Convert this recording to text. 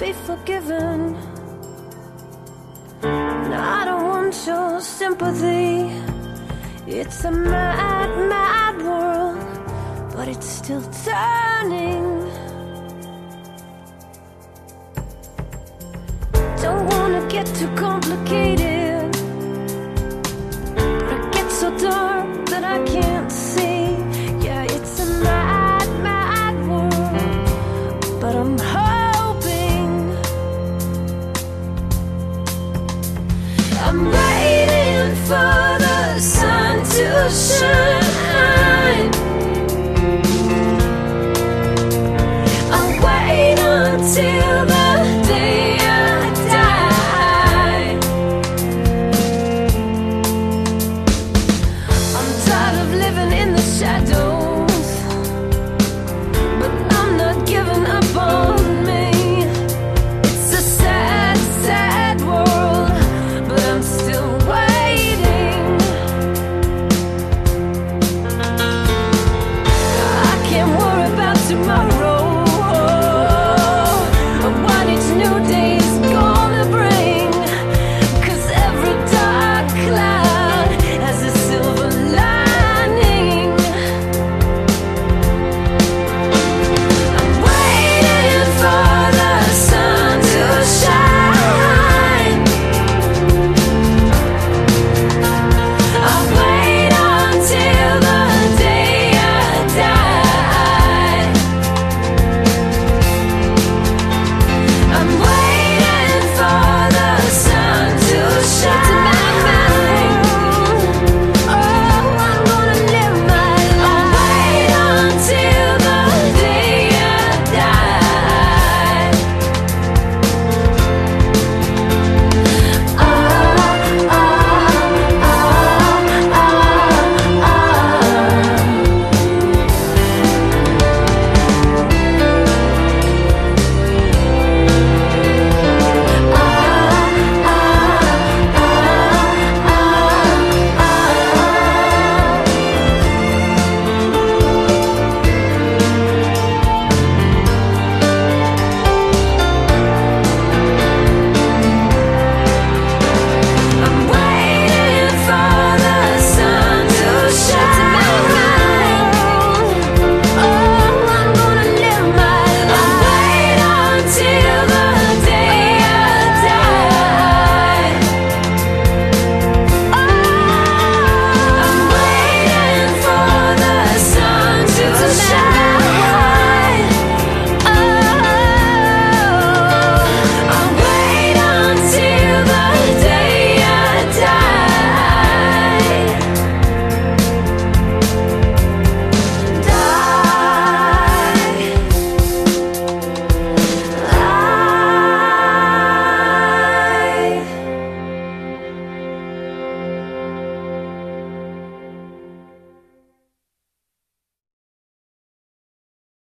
be forgiven. And I don't want your sympathy. It's a mad, mad world, but it's still turning. Don't wanna get too complicated, waiting for the sun to shine.